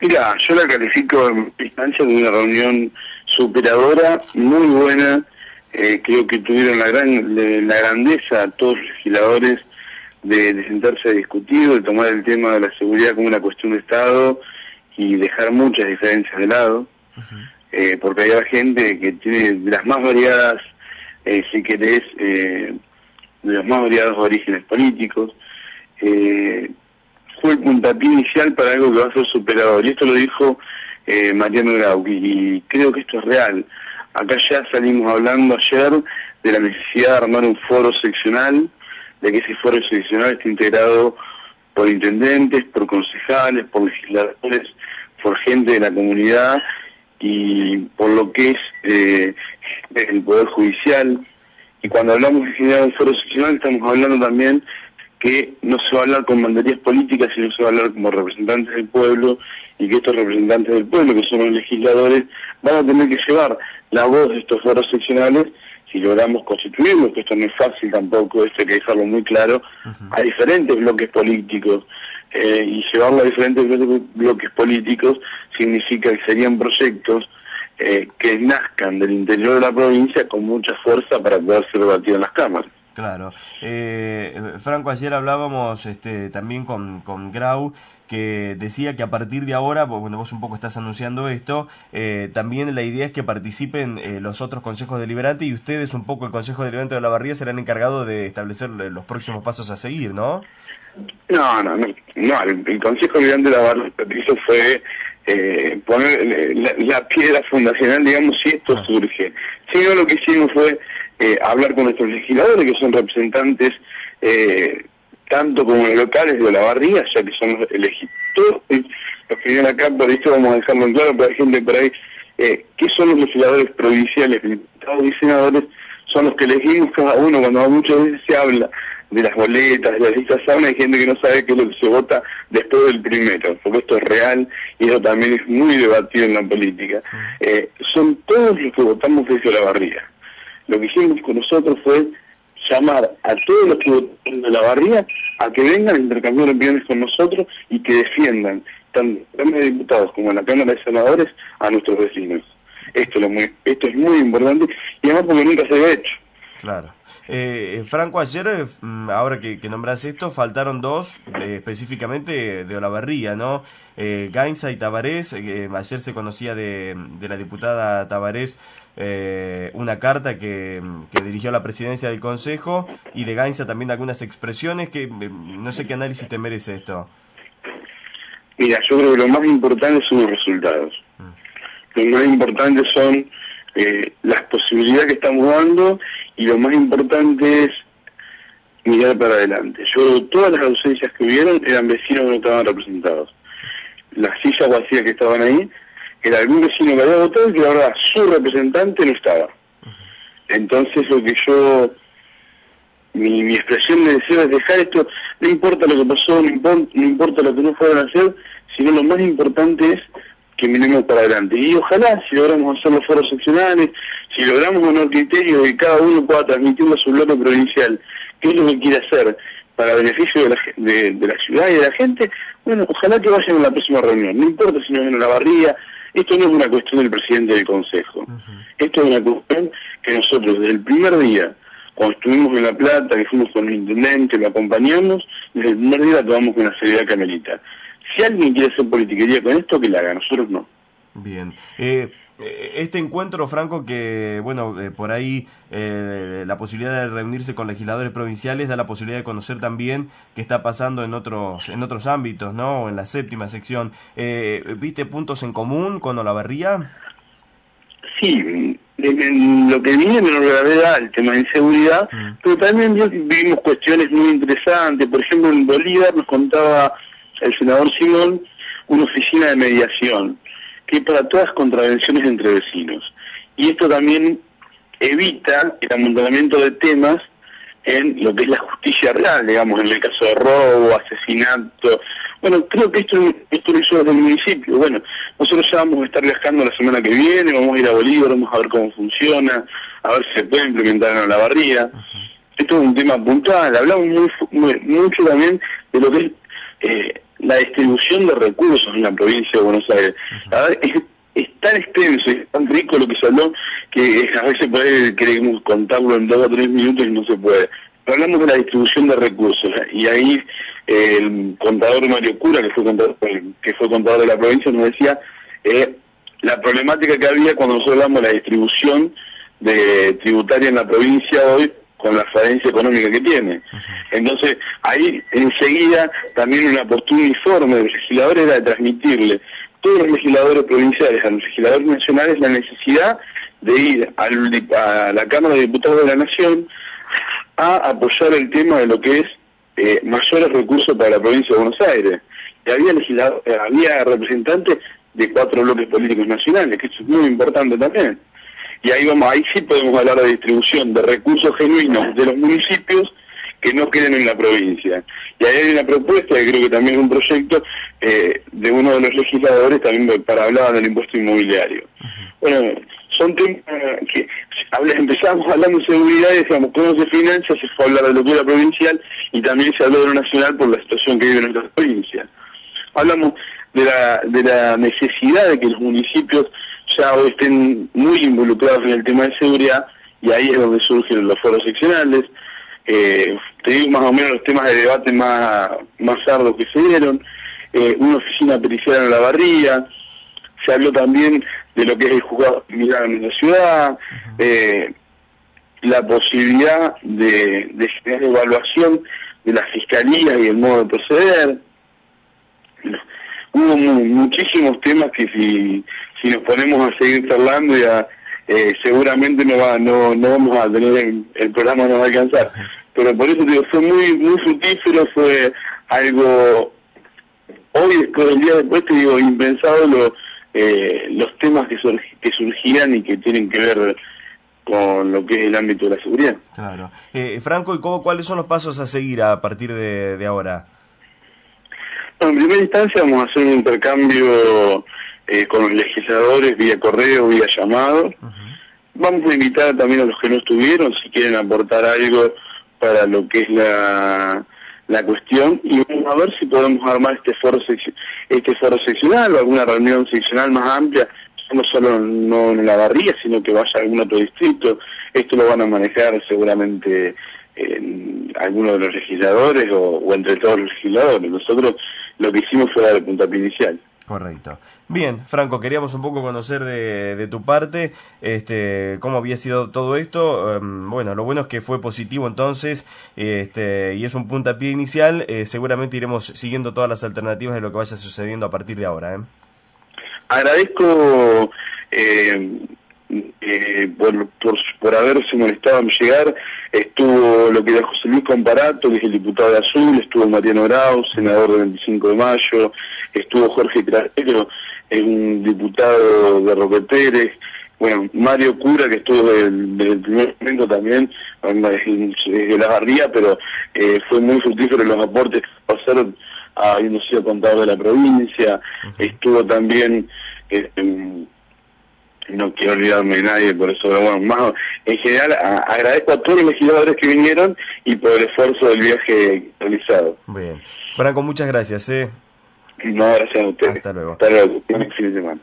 Mira, yo la califico en instancia de una reunión superadora, muy buena. Eh, creo que tuvieron la gran la grandeza todos los legisladores de, sentarse a discutir, de tomar el tema de la seguridad como una cuestión de Estado y dejar muchas diferencias de lado, eh, porque hay gente que tiene de las más variadas, eh, si querés, de los más variados orígenes políticos. Eh, fue el puntapié inicial para algo que va a ser superador. Y esto lo dijo eh, Mariano Grau, y creo que esto es real. Acá ya salimos hablando ayer de la necesidad de armar un foro seccional, de que ese foro seccional esté integrado por intendentes, por concejales, por legisladores, por gente de la comunidad y por lo que es eh, el Poder Judicial. Y cuando hablamos de generar un foro seccional estamos hablando también que no se va a hablar con banderías políticas, sino se va a hablar como representantes del pueblo y que estos representantes del pueblo, que son los legisladores, van a tener que llevar la voz de estos foros seccionales si logramos constituirlos, que esto no es fácil tampoco, esto hay que dejarlo muy claro, a diferentes bloques políticos. Eh, y llevarlo a diferentes bloques políticos significa que serían proyectos eh, que nazcan del interior de la provincia con mucha fuerza para poder ser debatidos en las cámaras. Claro. Eh, Franco, ayer hablábamos este, también con, con Grau, que decía que a partir de ahora, cuando vos un poco estás anunciando esto, eh, también la idea es que participen eh, los otros consejos deliberantes y ustedes, un poco el Consejo Deliberante de la Barría, serán encargados de establecer los próximos pasos a seguir, ¿no? No, no, no. no el, Consejo Deliberante de la Barría lo que hizo fue eh, poner la, piedra fundacional, digamos, si esto ah. surge. Sino lo que hicimos fue eh, hablar con nuestros legisladores, que son representantes eh, tanto como los locales de la barría, ya que son los elegidos. los que vienen acá, por esto vamos a dejarlo en claro, para la gente por ahí, eh, ¿qué son los legisladores provinciales, diputados y senadores? Son los que elegimos cada uno, cuando muchas veces se habla de las boletas, de las listas hay gente que no sabe qué es lo que se vota después del primero, porque esto es real y eso también es muy debatido en la política. Eh, son todos los que votamos desde la barría lo que hicimos con nosotros fue llamar a todos los que de la barría a que vengan a intercambiar opiniones con nosotros y que defiendan, tanto en la Cámara de Diputados como en la Cámara de Senadores, a nuestros vecinos. Esto, lo muy, esto es muy importante y además porque nunca se había hecho. Claro. Eh, Franco, ayer, eh, mm, ahora que, que, nombras esto, faltaron dos, eh, específicamente de Olavarría, ¿no? Eh, Gainza y Tabarés, eh, ayer se conocía de, de la diputada Tabarés una carta que, que, dirigió a la presidencia del Consejo y de Gainza también algunas expresiones que no sé qué análisis te merece esto. Mira, yo creo que lo más importante son los resultados. Mm. Lo más importante son las posibilidades que estamos dando y lo más importante es mirar para adelante. Yo todas las ausencias que hubieron eran vecinos que no estaban representados. Las sillas vacías que estaban ahí, era algún vecino que había votado y que la su representante no estaba. Entonces lo que yo, mi, mi expresión de deseo es dejar esto, no importa lo que pasó, no, no importa lo que no fueron a hacer, sino lo más importante es que miremos para adelante. Y ojalá, si logramos hacer los foros seccionales, si logramos un criterio de que cada uno pueda transmitirlo a su bloque provincial, qué es lo que quiere hacer para beneficio de la, de, la ciudad y de la gente, bueno, ojalá que vayan a la próxima reunión. No importa si no vienen a la barría, esto no es una cuestión del presidente del Consejo. Esto es una cuestión que nosotros desde el primer día, cuando estuvimos en La Plata, que fuimos con el intendente, lo acompañamos, desde el primer día tomamos con una seriedad camelita. Si alguien quiere hacer politiquería con esto, que la haga, nosotros no. Bien. Eh, eh, este encuentro, Franco, que, bueno, eh, por ahí la posibilidad de reunirse con legisladores provinciales da la posibilidad de conocer también qué está pasando en otros, en otros ámbitos, ¿no? En la séptima sección. ¿Viste puntos en común con Olavarría? Sí, en lo que viene menor gravedad el tema de inseguridad, mm. pero también vimos cuestiones muy interesantes. Por ejemplo, en Bolívar nos contaba el senador Simón una oficina de mediación, que para todas contravenciones entre vecinos. Y esto también evita el amontonamiento de temas en lo que es la justicia real, digamos, en el caso de robo, asesinato. Bueno, creo que esto, esto lo hizo desde el municipio. Bueno, nosotros ya vamos a estar viajando la semana que viene, vamos a ir a Bolívar, vamos a ver cómo funciona, a ver si se puede implementar en la barría. Esto es un tema puntual. Hablamos muy, mucho también de lo que es eh, la distribución de recursos en la provincia de Buenos Aires. es, tan extenso, es tan rico lo que se habló, que a veces puede, queremos contarlo en dos o tres minutos y no se puede. Pero hablamos de la distribución de recursos, y ahí el contador Mario Cura, que fue contador, que fue contador de la provincia, nos decía eh, la problemática que había cuando nosotros hablamos de la distribución de tributaria en la provincia hoy con la falencia económica que tiene. Entonces, ahí enseguida también una postura uniforme de los legisladores era de transmitirle todos los legisladores provinciales a los legisladores nacionales la necesidad de ir a la Cámara de Diputados de la Nación a apoyar el tema de lo que es eh, mayores recursos para la provincia de Buenos Aires. Y había, legislador, eh, había representantes de cuatro bloques políticos nacionales, que eso es muy importante también. Y ahí vamos, ahí sí podemos hablar de distribución de recursos genuinos de los municipios que no queden en la provincia. Y ahí hay una propuesta, que creo que también es un proyecto, eh, de uno de los legisladores también para hablar del impuesto inmobiliario. Bueno, son temas que empezamos hablando de seguridad y decíamos cómo se financia, se fue a hablar de locura provincial y también se habló de lo nacional por la situación que vive nuestra provincia. Hablamos de la, de la necesidad de que los municipios ya hoy estén muy involucrados en el tema de seguridad y ahí es donde surgen los foros seccionales. Eh, te digo más o menos los temas de debate más, más ardos que se dieron, eh, una oficina pericial en la barría, se habló también de lo que es el juzgado criminal en la ciudad, eh, la posibilidad de, de generar evaluación de la fiscalía y el modo de proceder. Hubo muchísimos temas que si, si nos ponemos a seguir charlando ya eh, seguramente no va no, no vamos a tener el, programa no va a alcanzar pero por eso digo fue muy muy fructífero fue algo hoy después el día después te digo impensado lo eh, los temas que, que surgían y que tienen que ver con lo que es el ámbito de la seguridad. Claro. Eh, Franco, ¿y cómo, cuáles son los pasos a seguir a partir de, ahora? en primera instancia vamos a hacer un intercambio eh, con los legisladores vía correo, vía llamado. Vamos a invitar también a los que no estuvieron, si quieren aportar algo para lo que es la la cuestión y vamos a ver si podemos armar este foro este foro seccional o alguna reunión seccional más amplia, no solo no en la barría, sino que vaya a algún otro distrito. Esto lo van a manejar seguramente en algunos de los legisladores o, entre todos los legisladores. Nosotros lo que hicimos fue dar el puntapié inicial. Correcto. Bien, Franco, queríamos un poco conocer de, tu parte este, cómo había sido todo esto. Em, bueno, lo bueno es que fue positivo entonces este, y es un puntapié inicial. Eh, seguramente iremos siguiendo todas las alternativas de lo que vaya sucediendo a partir de ahora. ¿eh? Agradezco eh, eh, por, por, haberse molestado en llegar, estuvo lo que era José Luis Comparato, que es el diputado de Azul, estuvo Mariano Grau, senador del 25 de mayo, estuvo Jorge Trasero, un diputado de Roque Pérez, bueno, Mario Cura, que estuvo desde, el primer momento también, de la barría, pero eh, fue muy fructífero en los aportes que pasaron, habiendo sido contador de la provincia, estuvo también... Eh, no quiero olvidarme de nadie, por eso, bueno, más, en general agradezco a todos los legisladores que vinieron y por el esfuerzo del viaje realizado. Bien. Franco, muchas gracias. ¿eh? No, gracias a ustedes. Hasta luego. Hasta luego. De semana.